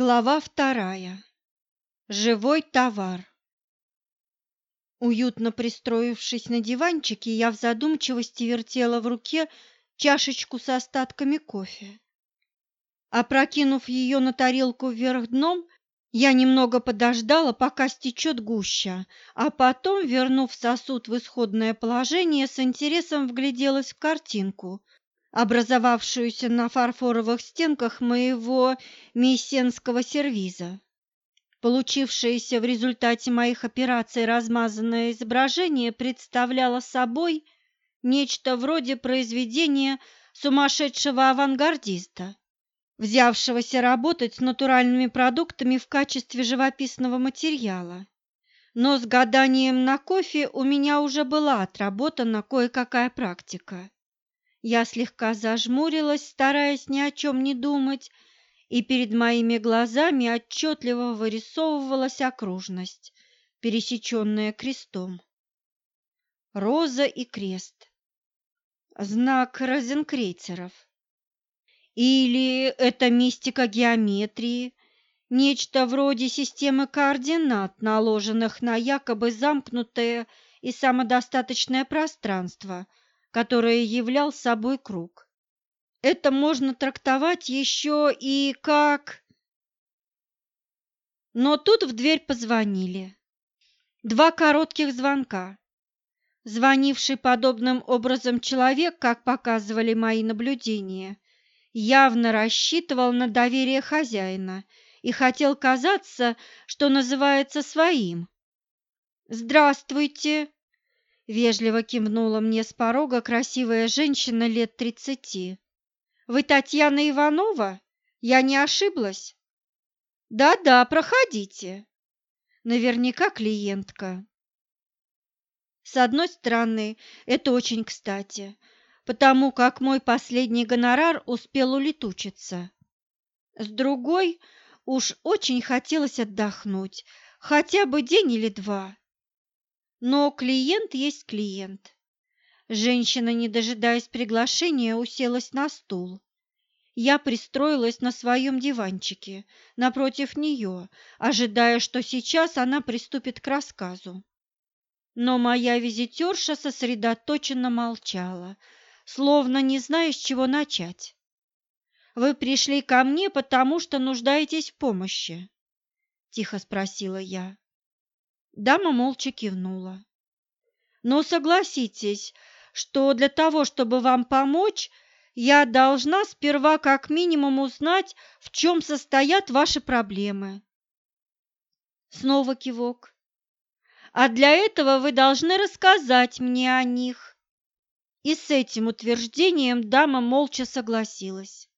Глава вторая. Живой товар. Уютно пристроившись на диванчике, я в задумчивости вертела в руке чашечку с остатками кофе. Опрокинув ее на тарелку вверх дном, я немного подождала, пока стечет гуща, а потом, вернув сосуд в исходное положение, с интересом вгляделась в картинку, образовавшуюся на фарфоровых стенках моего мессенского сервиза. Получившееся в результате моих операций размазанное изображение представляло собой нечто вроде произведения сумасшедшего авангардиста, взявшегося работать с натуральными продуктами в качестве живописного материала. Но с гаданием на кофе у меня уже была отработана кое-какая практика. Я слегка зажмурилась, стараясь ни о чем не думать, и перед моими глазами отчетливо вырисовывалась окружность, пересеченная крестом. Роза и крест. Знак розенкрейцеров. Или это мистика геометрии, нечто вроде системы координат, наложенных на якобы замкнутое и самодостаточное пространство – которое являл собой круг. Это можно трактовать еще и как... Но тут в дверь позвонили. Два коротких звонка. Звонивший подобным образом человек, как показывали мои наблюдения, явно рассчитывал на доверие хозяина и хотел казаться, что называется, своим. «Здравствуйте!» Вежливо кивнула мне с порога красивая женщина лет тридцати. «Вы Татьяна Иванова? Я не ошиблась?» «Да-да, проходите». Наверняка клиентка. С одной стороны, это очень кстати, потому как мой последний гонорар успел улетучиться. С другой, уж очень хотелось отдохнуть, хотя бы день или два. Но клиент есть клиент. Женщина, не дожидаясь приглашения, уселась на стул. Я пристроилась на своем диванчике напротив нее, ожидая, что сейчас она приступит к рассказу. Но моя визитерша сосредоточенно молчала, словно не зная, с чего начать. «Вы пришли ко мне, потому что нуждаетесь в помощи?» – тихо спросила я. Дама молча кивнула. Но согласитесь, что для того, чтобы вам помочь, я должна сперва как минимум узнать, в чем состоят ваши проблемы. Снова кивок. А для этого вы должны рассказать мне о них. И с этим утверждением дама молча согласилась.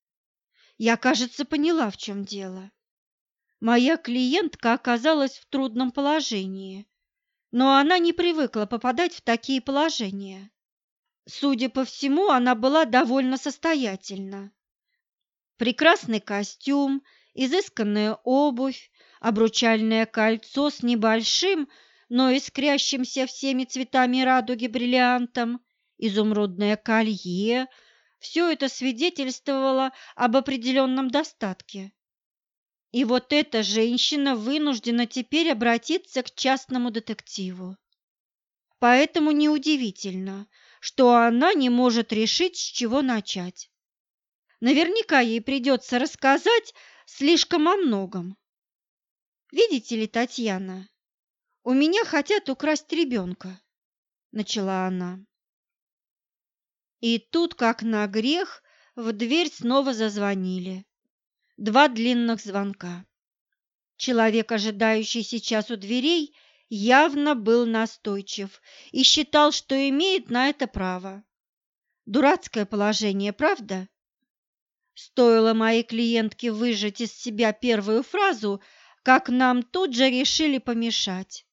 Я, кажется, поняла, в чем дело. Моя клиентка оказалась в трудном положении, но она не привыкла попадать в такие положения. Судя по всему, она была довольно состоятельна. Прекрасный костюм, изысканная обувь, обручальное кольцо с небольшим, но искрящимся всеми цветами радуги бриллиантом, изумрудное колье – все это свидетельствовало об определенном достатке. И вот эта женщина вынуждена теперь обратиться к частному детективу. Поэтому неудивительно, что она не может решить, с чего начать. Наверняка ей придется рассказать слишком о многом. «Видите ли, Татьяна, у меня хотят украсть ребенка», — начала она. И тут, как на грех, в дверь снова зазвонили два длинных звонка. Человек, ожидающий сейчас у дверей, явно был настойчив и считал, что имеет на это право. Дурацкое положение, правда? Стоило моей клиентке выжать из себя первую фразу, как нам тут же решили помешать.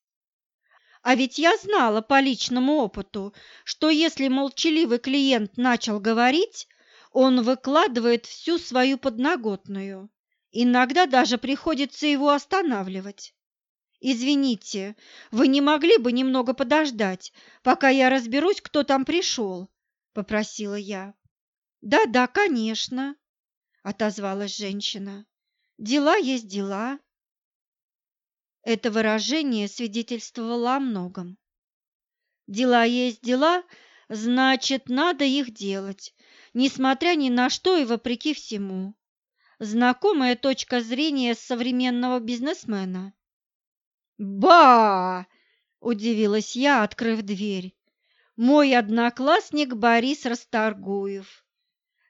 А ведь я знала по личному опыту, что если молчаливый клиент начал говорить, он выкладывает всю свою подноготную. Иногда даже приходится его останавливать. «Извините, вы не могли бы немного подождать, пока я разберусь, кто там пришел?» – попросила я. «Да-да, конечно», – отозвалась женщина. Дела есть дела. Это выражение свидетельствовало о многом. Дела есть дела, значит, надо их делать, несмотря ни на что и вопреки всему. Знакомая точка зрения современного бизнесмена. «Ба!» – удивилась я, открыв дверь. «Мой одноклассник Борис Расторгуев»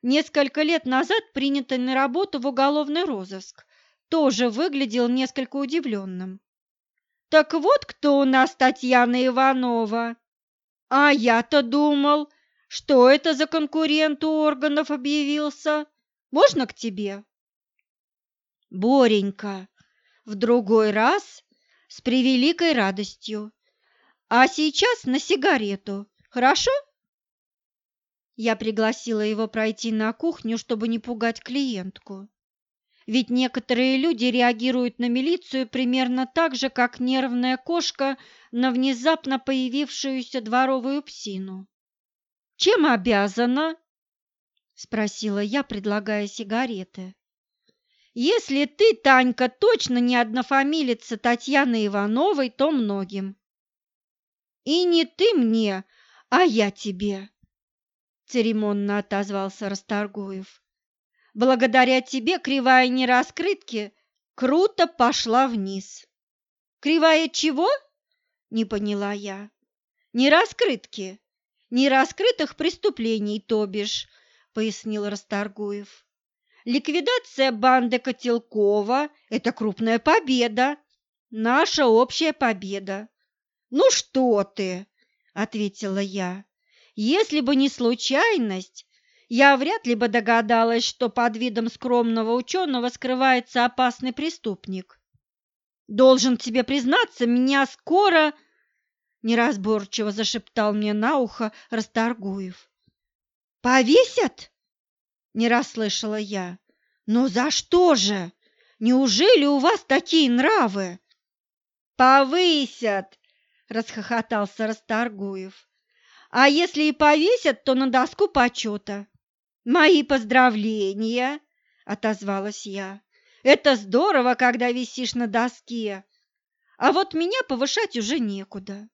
несколько лет назад принятый на работу в уголовный розыск, тоже выглядел несколько удивленным. «Так вот кто у нас Татьяна Иванова!» «А я-то думал, что это за конкурент у органов объявился. Можно к тебе?» «Боренька, в другой раз с превеликой радостью. А сейчас на сигарету, хорошо?» Я пригласила его пройти на кухню, чтобы не пугать клиентку. Ведь некоторые люди реагируют на милицию примерно так же, как нервная кошка на внезапно появившуюся дворовую псину. «Чем обязана?» – спросила я, предлагая сигареты. «Если ты, Танька, точно не однофамилица Татьяны Ивановой, то многим». «И не ты мне, а я тебе», церемонно отозвался Расторгуев. Благодаря тебе кривая нераскрытки круто пошла вниз. Кривая чего? Не поняла я. Нераскрытки. Нераскрытых преступлений, то бишь, пояснил Расторгуев. Ликвидация банды Котелкова – это крупная победа, наша общая победа. Ну что ты, ответила я. Если бы не случайность, я вряд ли бы догадалась, что под видом скромного ученого скрывается опасный преступник. Должен тебе признаться, меня скоро, неразборчиво зашептал мне на ухо Расторгуев. Повесят? Не расслышала я. Но за что же? Неужели у вас такие нравы? Повысят, расхохотался Расторгуев. А если и повесят, то на доску почета. Мои поздравления, отозвалась я. Это здорово, когда висишь на доске. А вот меня повышать уже некуда.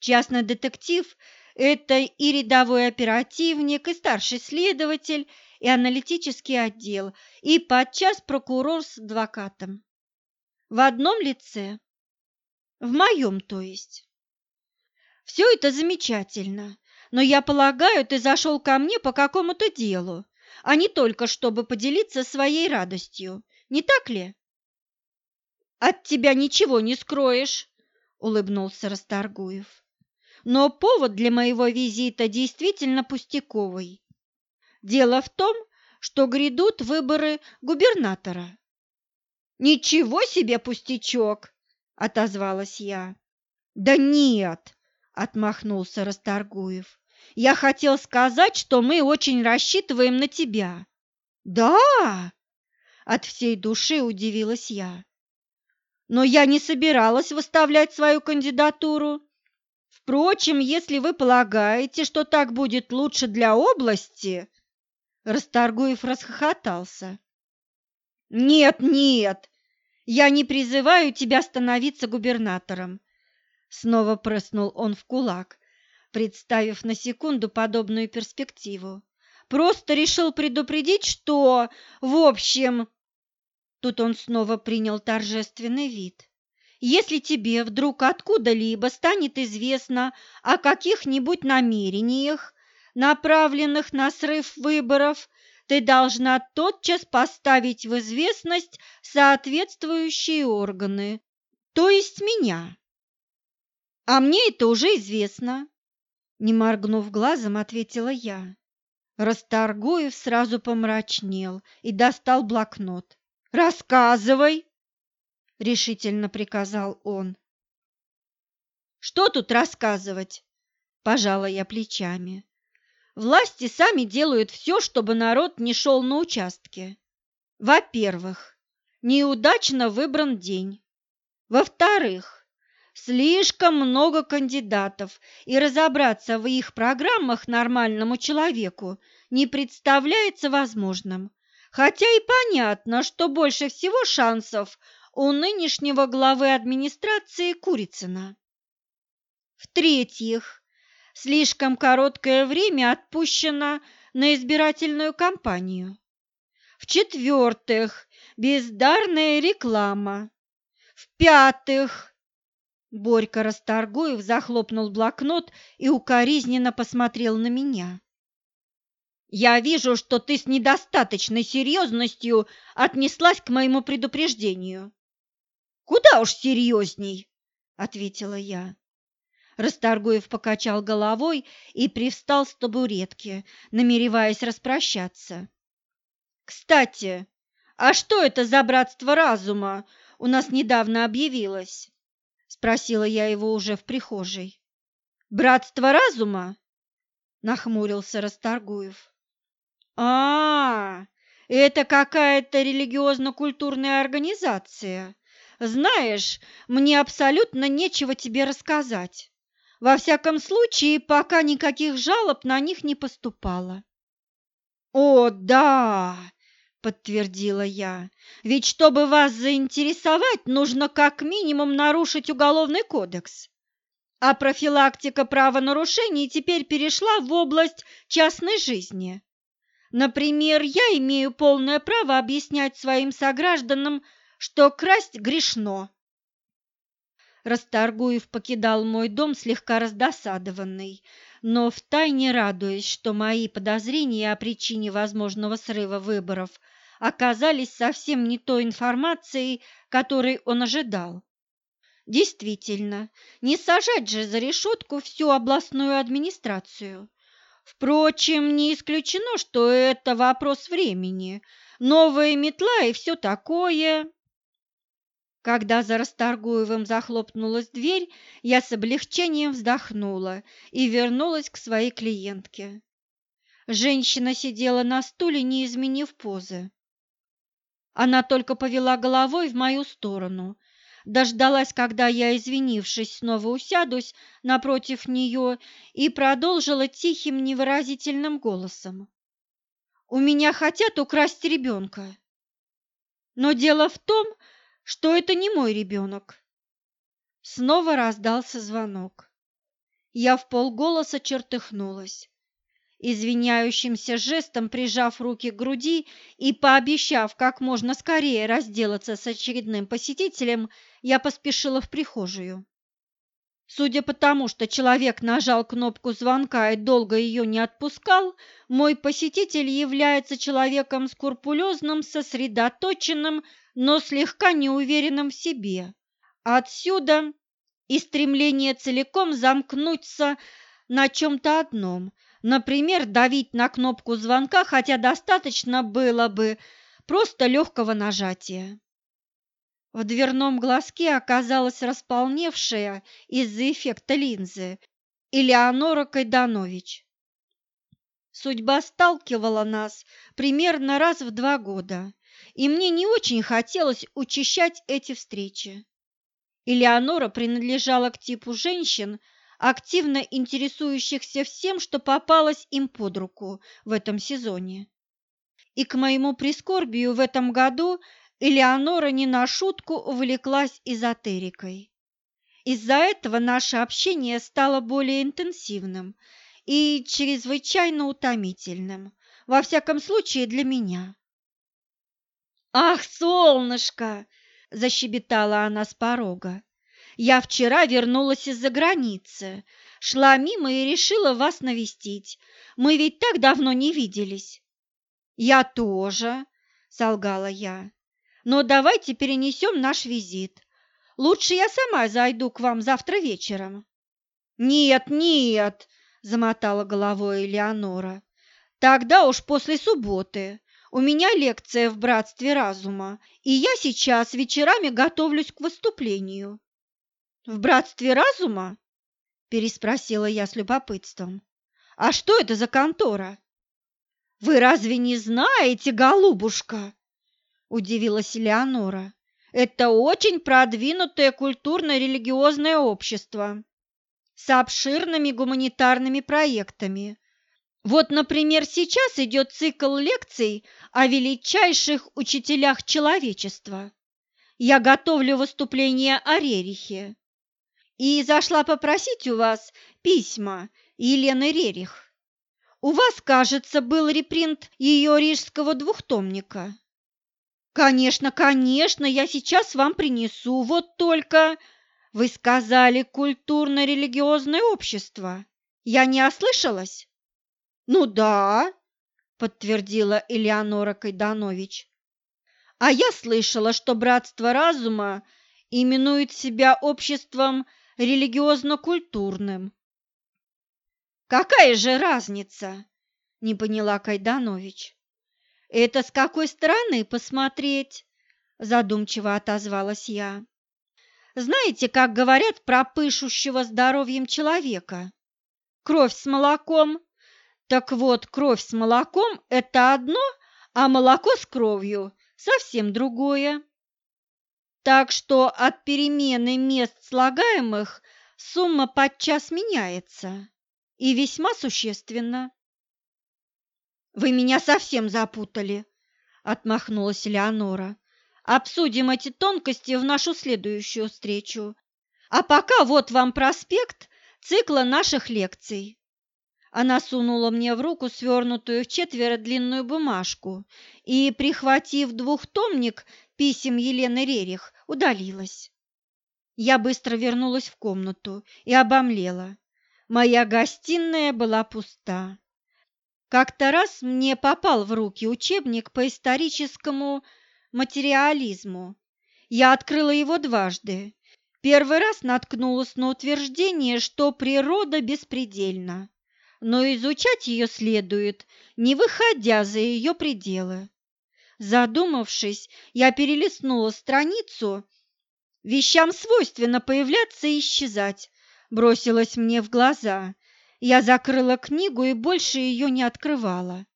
Частный детектив – это и рядовой оперативник, и старший следователь, и аналитический отдел, и подчас прокурор с адвокатом. В одном лице. В моем, то есть. Все это замечательно, но я полагаю, ты зашел ко мне по какому-то делу, а не только чтобы поделиться своей радостью, не так ли? От тебя ничего не скроешь, улыбнулся Расторгуев. Но повод для моего визита действительно пустяковый. Дело в том, что грядут выборы губернатора. Ничего себе пустячок, отозвалась я. Да нет, отмахнулся Расторгуев. Я хотел сказать, что мы очень рассчитываем на тебя. Да? От всей души удивилась я. Но я не собиралась выставлять свою кандидатуру. Впрочем, если вы полагаете, что так будет лучше для области, Расторгуев расхохотался. Нет, нет. Я не призываю тебя становиться губернатором. Снова прыснул он в кулак, представив на секунду подобную перспективу. Просто решил предупредить, что, в общем... Тут он снова принял торжественный вид. Если тебе вдруг откуда-либо станет известно о каких-нибудь намерениях, направленных на срыв выборов, ты должна тотчас поставить в известность соответствующие органы, то есть меня. А мне это уже известно. Не моргнув глазом, ответила я. Расторгуев сразу помрачнел и достал блокнот. «Рассказывай!» – решительно приказал он. «Что тут рассказывать?» – пожала я плечами. «Власти сами делают все, чтобы народ не шел на участки. Во-первых, неудачно выбран день. Во-вторых, Слишком много кандидатов, и разобраться в их программах нормальному человеку не представляется возможным, Хотя и понятно, что больше всего шансов у нынешнего главы администрации Курицына. В-третьих, слишком короткое время отпущено на избирательную кампанию. В-четвертых, бездарная реклама. В-пятых, Борька Расторгуев захлопнул блокнот и укоризненно посмотрел на меня. «Я вижу, что ты с недостаточной серьезностью отнеслась к моему предупреждению». «Куда уж серьезней», — ответила я. Расторгуев покачал головой и привстал с табуретки, намереваясь распрощаться. «Кстати, а что это за братство разума у нас недавно объявилось?» – спросила я его уже в прихожей. «Братство разума?» – нахмурился Расторгуев. а, -а, -а это какая-то религиозно-культурная организация. Знаешь, мне абсолютно нечего тебе рассказать. Во всяком случае, пока никаких жалоб на них не поступало. «О, да!» – подтвердила я. «Ведь чтобы вас заинтересовать, нужно как минимум нарушить уголовный кодекс. А профилактика правонарушений теперь перешла в область частной жизни. Например, я имею полное право объяснять своим согражданам, что красть грешно». Расторгуев покидал мой дом слегка раздосадованный, но втайне радуясь, что мои подозрения о причине возможного срыва выборов оказались совсем не той информацией, которой он ожидал. Действительно, не сажать же за решетку всю областную администрацию. Впрочем, не исключено, что это вопрос времени. Новая метла и все такое. Когда за Расторгуевым захлопнулась дверь, я с облегчением вздохнула и вернулась к своей клиентке. Женщина сидела на стуле, не изменив позы. Она только повела головой в мою сторону, дождалась, когда я, извинившись, снова усядусь напротив нее и продолжила тихим невыразительным голосом. «У меня хотят украсть ребенка. Но дело в том, что это не мой ребенок. Снова раздался звонок. Я в полголоса чертыхнулась. Извиняющимся жестом прижав руки к груди и пообещав как можно скорее разделаться с очередным посетителем, я поспешила в прихожую. Судя по тому, что человек нажал кнопку звонка и долго ее не отпускал, мой посетитель является человеком скрупулезным, сосредоточенным, но слегка неуверенным в себе. Отсюда и стремление целиком замкнуться на чем-то одном, например, давить на кнопку звонка, хотя достаточно было бы просто легкого нажатия. В дверном глазке оказалась располневшая из-за эффекта линзы Элеонора Кайданович. Судьба сталкивала нас примерно раз в два года, и мне не очень хотелось учащать эти встречи. Элеонора принадлежала к типу женщин, активно интересующихся всем, что попалось им под руку в этом сезоне. И к моему прискорбию в этом году Элеонора не на шутку увлеклась эзотерикой. Из-за этого наше общение стало более интенсивным и чрезвычайно утомительным, во всяком случае для меня. «Ах, солнышко!» – защебетала она с порога. «Я вчера вернулась из-за границы, шла мимо и решила вас навестить. Мы ведь так давно не виделись». «Я тоже», – солгала я. Но давайте перенесем наш визит. Лучше я сама зайду к вам завтра вечером. Нет, нет, замотала головой Элеонора. Тогда уж после субботы. У меня лекция в Братстве Разума, и я сейчас вечерами готовлюсь к выступлению. В Братстве Разума? переспросила я с любопытством. А что это за контора? Вы разве не знаете, голубушка? удивилась Леонора. Это очень продвинутое культурно-религиозное общество с обширными гуманитарными проектами. Вот, например, сейчас идет цикл лекций о величайших учителях человечества. Я готовлю выступление о Рерихе. И зашла попросить у вас письма Елены Рерих. У вас, кажется, был репринт ее рижского двухтомника. Конечно, конечно, я сейчас вам принесу. Вот только вы сказали культурно-религиозное общество. Я не ослышалась? Ну да, подтвердила Элеонора Кайданович. А я слышала, что братство разума именует себя обществом религиозно-культурным. Какая же разница? Не поняла Кайданович. Это с какой стороны посмотреть? Задумчиво отозвалась я. Знаете, как говорят про пышущего здоровьем человека? Кровь с молоком. Так вот, кровь с молоком – это одно, а молоко с кровью – совсем другое. Так что от перемены мест слагаемых сумма подчас меняется, и весьма существенно. «Вы меня совсем запутали», – отмахнулась Леонора. «Обсудим эти тонкости в нашу следующую встречу. А пока вот вам проспект цикла наших лекций». Она сунула мне в руку свернутую в четверо длинную бумажку и, прихватив двухтомник писем Елены Рерих, удалилась. Я быстро вернулась в комнату и обомлела. Моя гостиная была пуста. Как-то раз мне попал в руки учебник по историческому материализму. Я открыла его дважды. Первый раз наткнулась на утверждение, что природа беспредельна но изучать ее следует, не выходя за ее пределы. Задумавшись, я перелистнула страницу. Вещам свойственно появляться и исчезать, бросилось мне в глаза. Я закрыла книгу и больше ее не открывала.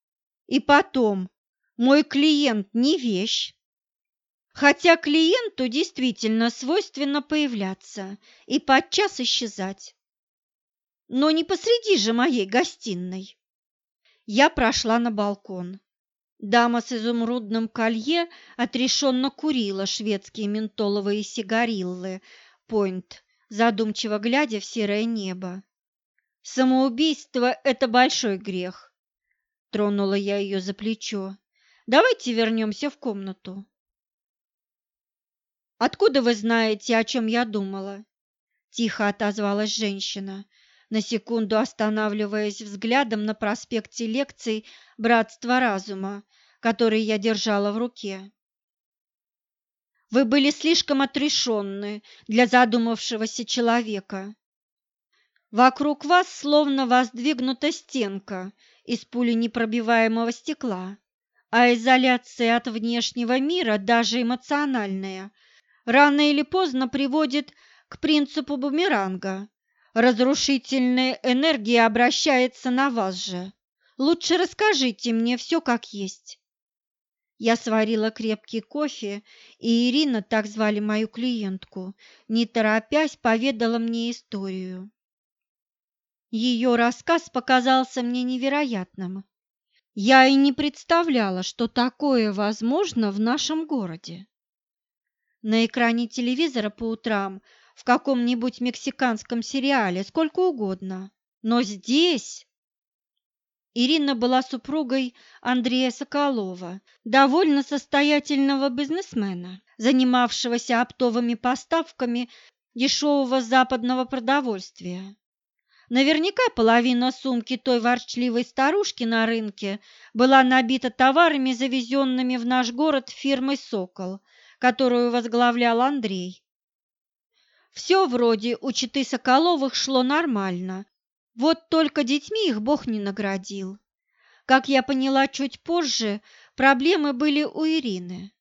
И потом, мой клиент не вещь. Хотя клиенту действительно свойственно появляться и подчас исчезать но не посреди же моей гостиной. Я прошла на балкон. Дама с изумрудным колье отрешенно курила шведские ментоловые сигариллы «Пойнт», задумчиво глядя в серое небо. «Самоубийство – это большой грех», – тронула я ее за плечо. «Давайте вернемся в комнату». «Откуда вы знаете, о чем я думала?» – тихо отозвалась женщина, на секунду останавливаясь взглядом на проспекте лекций «Братство разума», который я держала в руке. Вы были слишком отрешенны для задумавшегося человека. Вокруг вас словно воздвигнута стенка из пуленепробиваемого стекла, а изоляция от внешнего мира, даже эмоциональная, рано или поздно приводит к принципу бумеранга, Разрушительная энергия обращается на вас же. Лучше расскажите мне все как есть. Я сварила крепкий кофе, и Ирина, так звали мою клиентку, не торопясь поведала мне историю. Ее рассказ показался мне невероятным. Я и не представляла, что такое возможно в нашем городе. На экране телевизора по утрам в каком-нибудь мексиканском сериале, сколько угодно. Но здесь... Ирина была супругой Андрея Соколова, довольно состоятельного бизнесмена, занимавшегося оптовыми поставками дешевого западного продовольствия. Наверняка половина сумки той ворчливой старушки на рынке была набита товарами, завезенными в наш город фирмой «Сокол», которую возглавлял Андрей. Все вроде у читы Соколовых шло нормально, вот только детьми их Бог не наградил. Как я поняла чуть позже, проблемы были у Ирины.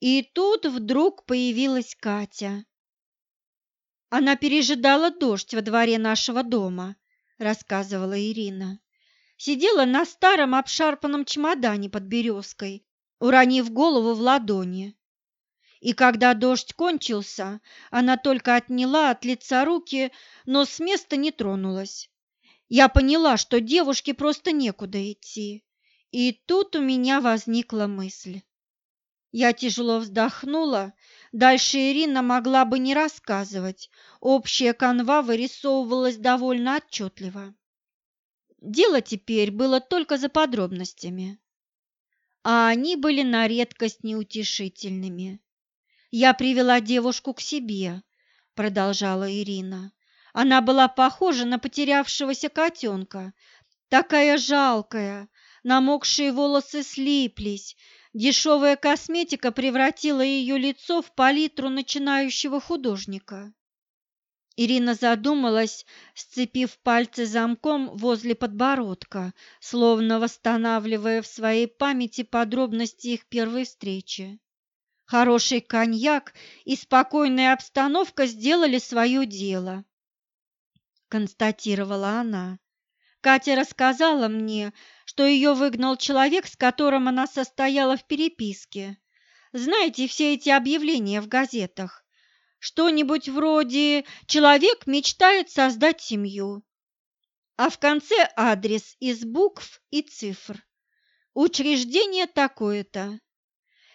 И тут вдруг появилась Катя. Она пережидала дождь во дворе нашего дома, рассказывала Ирина. Сидела на старом обшарпанном чемодане под березкой, уронив голову в ладони. И когда дождь кончился, она только отняла от лица руки, но с места не тронулась. Я поняла, что девушке просто некуда идти. И тут у меня возникла мысль. Я тяжело вздохнула. Дальше Ирина могла бы не рассказывать. Общая канва вырисовывалась довольно отчетливо. Дело теперь было только за подробностями. А они были на редкость неутешительными. «Я привела девушку к себе», — продолжала Ирина. Она была похожа на потерявшегося котенка, такая жалкая, намокшие волосы слиплись, дешевая косметика превратила ее лицо в палитру начинающего художника. Ирина задумалась, сцепив пальцы замком возле подбородка, словно восстанавливая в своей памяти подробности их первой встречи. Хороший коньяк и спокойная обстановка сделали свое дело констатировала она. Катя рассказала мне, что ее выгнал человек, с которым она состояла в переписке. Знаете, все эти объявления в газетах. Что-нибудь вроде «Человек мечтает создать семью», а в конце адрес из букв и цифр. Учреждение такое-то.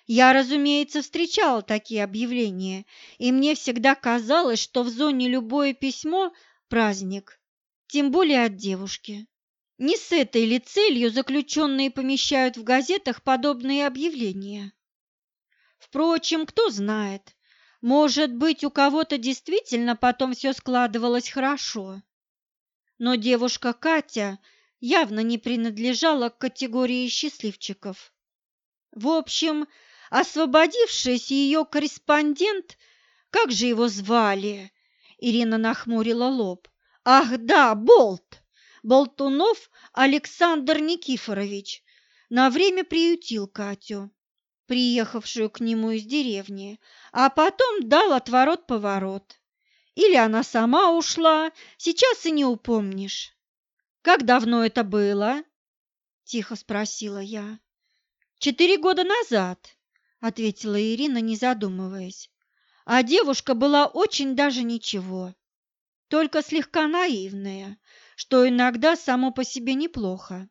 Я, разумеется, встречала такие объявления, и мне всегда казалось, что в зоне любое письмо праздник, тем более от девушки. Не с этой ли целью заключенные помещают в газетах подобные объявления? Впрочем, кто знает, может быть, у кого-то действительно потом все складывалось хорошо. Но девушка Катя явно не принадлежала к категории счастливчиков. В общем, освободившись ее корреспондент, как же его звали, Ирина нахмурила лоб. Ах, да, Болт! Болтунов Александр Никифорович на время приютил Катю, приехавшую к нему из деревни, а потом дал отворот-поворот. Или она сама ушла, сейчас и не упомнишь. Как давно это было? Тихо спросила я. Четыре года назад, ответила Ирина, не задумываясь а девушка была очень даже ничего, только слегка наивная, что иногда само по себе неплохо.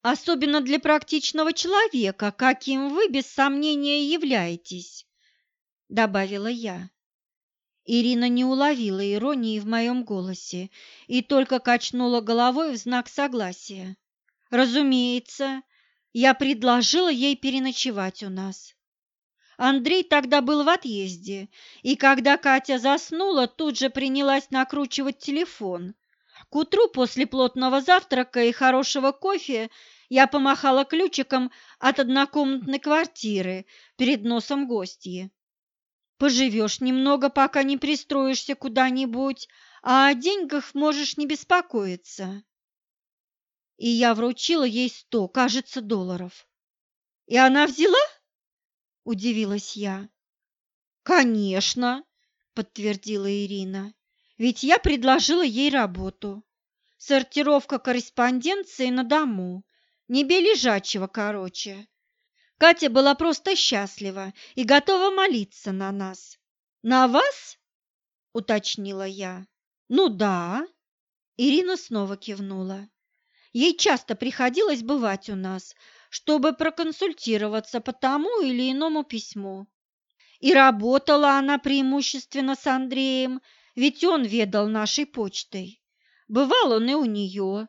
Особенно для практичного человека, каким вы без сомнения являетесь, добавила я. Ирина не уловила иронии в моем голосе и только качнула головой в знак согласия. Разумеется, я предложила ей переночевать у нас. Андрей тогда был в отъезде, и когда Катя заснула, тут же принялась накручивать телефон. К утру после плотного завтрака и хорошего кофе я помахала ключиком от однокомнатной квартиры перед носом гостьи. Поживешь немного, пока не пристроишься куда-нибудь, а о деньгах можешь не беспокоиться. И я вручила ей сто, кажется, долларов. И она взяла? – удивилась я. «Конечно!» – подтвердила Ирина. «Ведь я предложила ей работу. Сортировка корреспонденции на дому. Не бей лежачего, короче. Катя была просто счастлива и готова молиться на нас. На вас?» – уточнила я. «Ну да». Ирина снова кивнула. Ей часто приходилось бывать у нас, чтобы проконсультироваться по тому или иному письму. И работала она преимущественно с Андреем, ведь он ведал нашей почтой. Бывал он и у нее,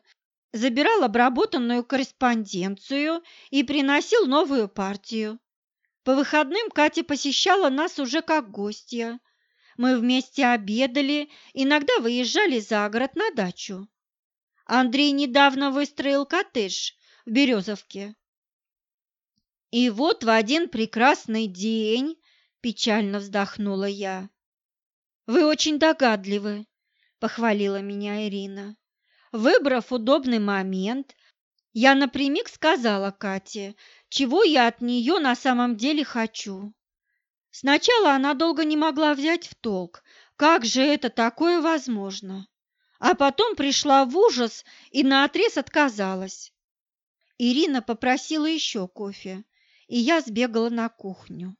забирал обработанную корреспонденцию и приносил новую партию. По выходным Катя посещала нас уже как гостья. Мы вместе обедали, иногда выезжали за город на дачу. Андрей недавно выстроил коттедж в Березовке. И вот в один прекрасный день, печально вздохнула я. Вы очень догадливы, похвалила меня Ирина. Выбрав удобный момент, я напрямик сказала Кате, чего я от нее на самом деле хочу. Сначала она долго не могла взять в толк, как же это такое возможно, а потом пришла в ужас и наотрез отказалась. Ирина попросила еще кофе, и я сбегала на кухню.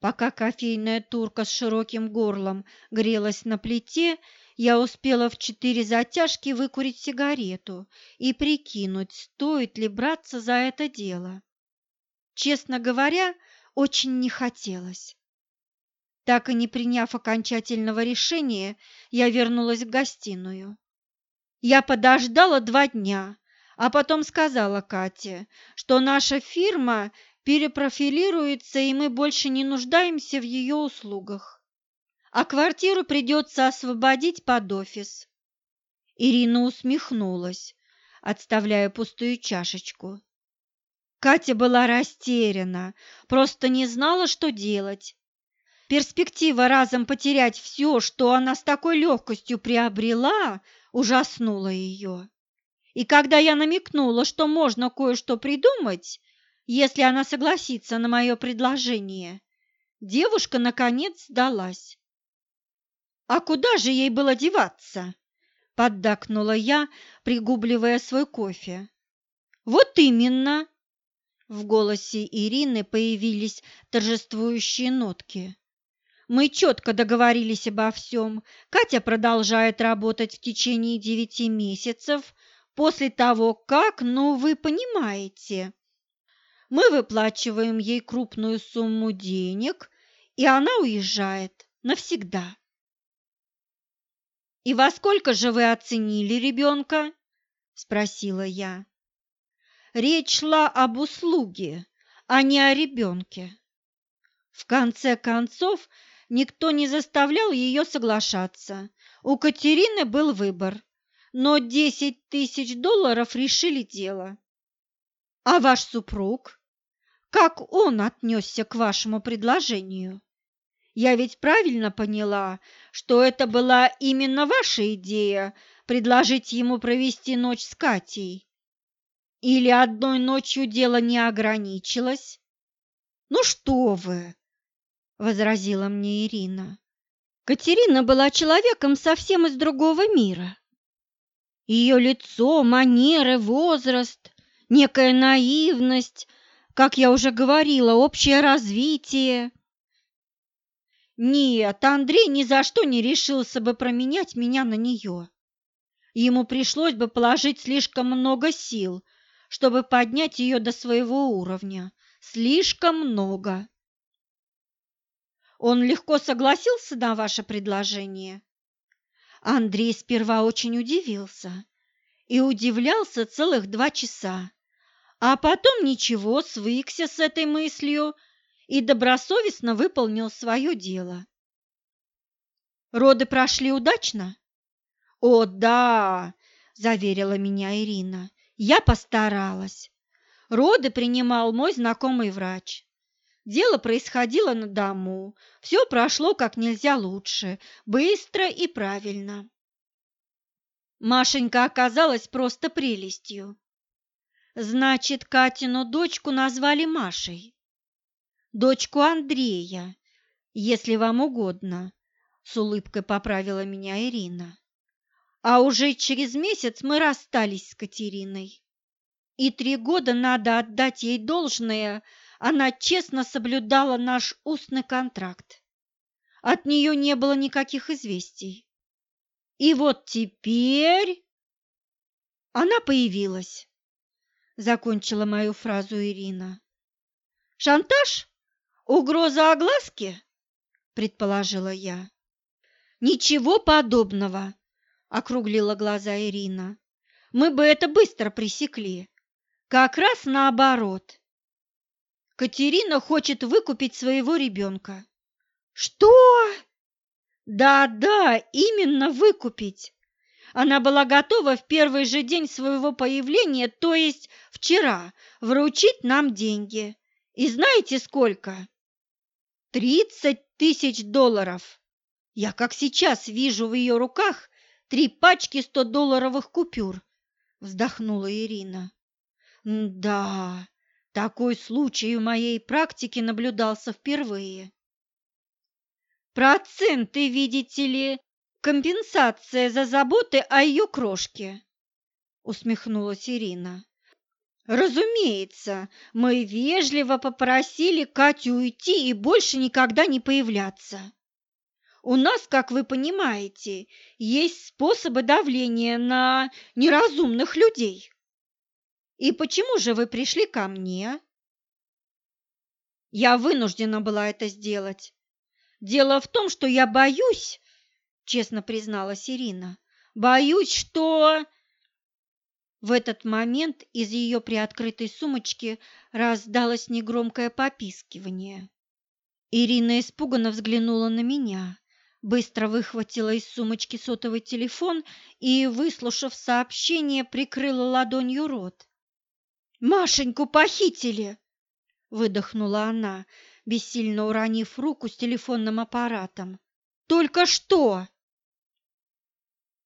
Пока кофейная турка с широким горлом грелась на плите, я успела в четыре затяжки выкурить сигарету и прикинуть, стоит ли браться за это дело. Честно говоря, очень не хотелось. Так и не приняв окончательного решения, я вернулась в гостиную. Я подождала два дня, а потом сказала Кате, что наша фирма перепрофилируется, и мы больше не нуждаемся в ее услугах. А квартиру придется освободить под офис. Ирина усмехнулась, отставляя пустую чашечку. Катя была растеряна, просто не знала, что делать. Перспектива разом потерять все, что она с такой легкостью приобрела, ужаснула ее. И когда я намекнула, что можно кое-что придумать, если она согласится на мое предложение, девушка, наконец, сдалась. «А куда же ей было деваться?» – поддакнула я, пригубливая свой кофе. «Вот именно!» В голосе Ирины появились торжествующие нотки. Мы четко договорились обо всем. Катя продолжает работать в течение девяти месяцев после того, как, ну, вы понимаете. Мы выплачиваем ей крупную сумму денег, и она уезжает навсегда. «И во сколько же вы оценили ребенка?» – спросила я. Речь шла об услуге, а не о ребенке. В конце концов, Никто не заставлял ее соглашаться. У Катерины был выбор, но десять тысяч долларов решили дело. А ваш супруг? Как он отнесся к вашему предложению? Я ведь правильно поняла, что это была именно ваша идея предложить ему провести ночь с Катей? Или одной ночью дело не ограничилось? Ну что вы, – возразила мне Ирина. Катерина была человеком совсем из другого мира. Ее лицо, манеры, возраст, некая наивность, как я уже говорила, общее развитие. Нет, Андрей ни за что не решился бы променять меня на нее. Ему пришлось бы положить слишком много сил, чтобы поднять ее до своего уровня. Слишком много. Он легко согласился на ваше предложение? Андрей сперва очень удивился и удивлялся целых два часа, а потом ничего, свыкся с этой мыслью и добросовестно выполнил свое дело. Роды прошли удачно? О, да, заверила меня Ирина. Я постаралась. Роды принимал мой знакомый врач. Дело происходило на дому, все прошло как нельзя лучше, быстро и правильно. Машенька оказалась просто прелестью. Значит, Катину дочку назвали Машей. Дочку Андрея, если вам угодно, с улыбкой поправила меня Ирина. А уже через месяц мы расстались с Катериной. И три года надо отдать ей должное – она честно соблюдала наш устный контракт. От нее не было никаких известий. И вот теперь она появилась, закончила мою фразу Ирина. Шантаж? Угроза огласки? предположила я. Ничего подобного, округлила глаза Ирина. Мы бы это быстро пресекли. Как раз наоборот. Катерина хочет выкупить своего ребенка. Что? Да-да, именно выкупить. Она была готова в первый же день своего появления, то есть вчера, вручить нам деньги. И знаете сколько? Тридцать тысяч долларов. Я как сейчас вижу в ее руках три пачки сто-долларовых купюр, вздохнула Ирина. Да, такой случай в моей практике наблюдался впервые. Проценты, видите ли, компенсация за заботы о ее крошке, усмехнулась Ирина. Разумеется, мы вежливо попросили Катю уйти и больше никогда не появляться. У нас, как вы понимаете, есть способы давления на неразумных людей. И почему же вы пришли ко мне? Я вынуждена была это сделать. Дело в том, что я боюсь, честно призналась Ирина, боюсь, что... В этот момент из ее приоткрытой сумочки раздалось негромкое попискивание. Ирина испуганно взглянула на меня, быстро выхватила из сумочки сотовый телефон и, выслушав сообщение, прикрыла ладонью рот. «Машеньку похитили!» – выдохнула она, бессильно уронив руку с телефонным аппаратом. «Только что!»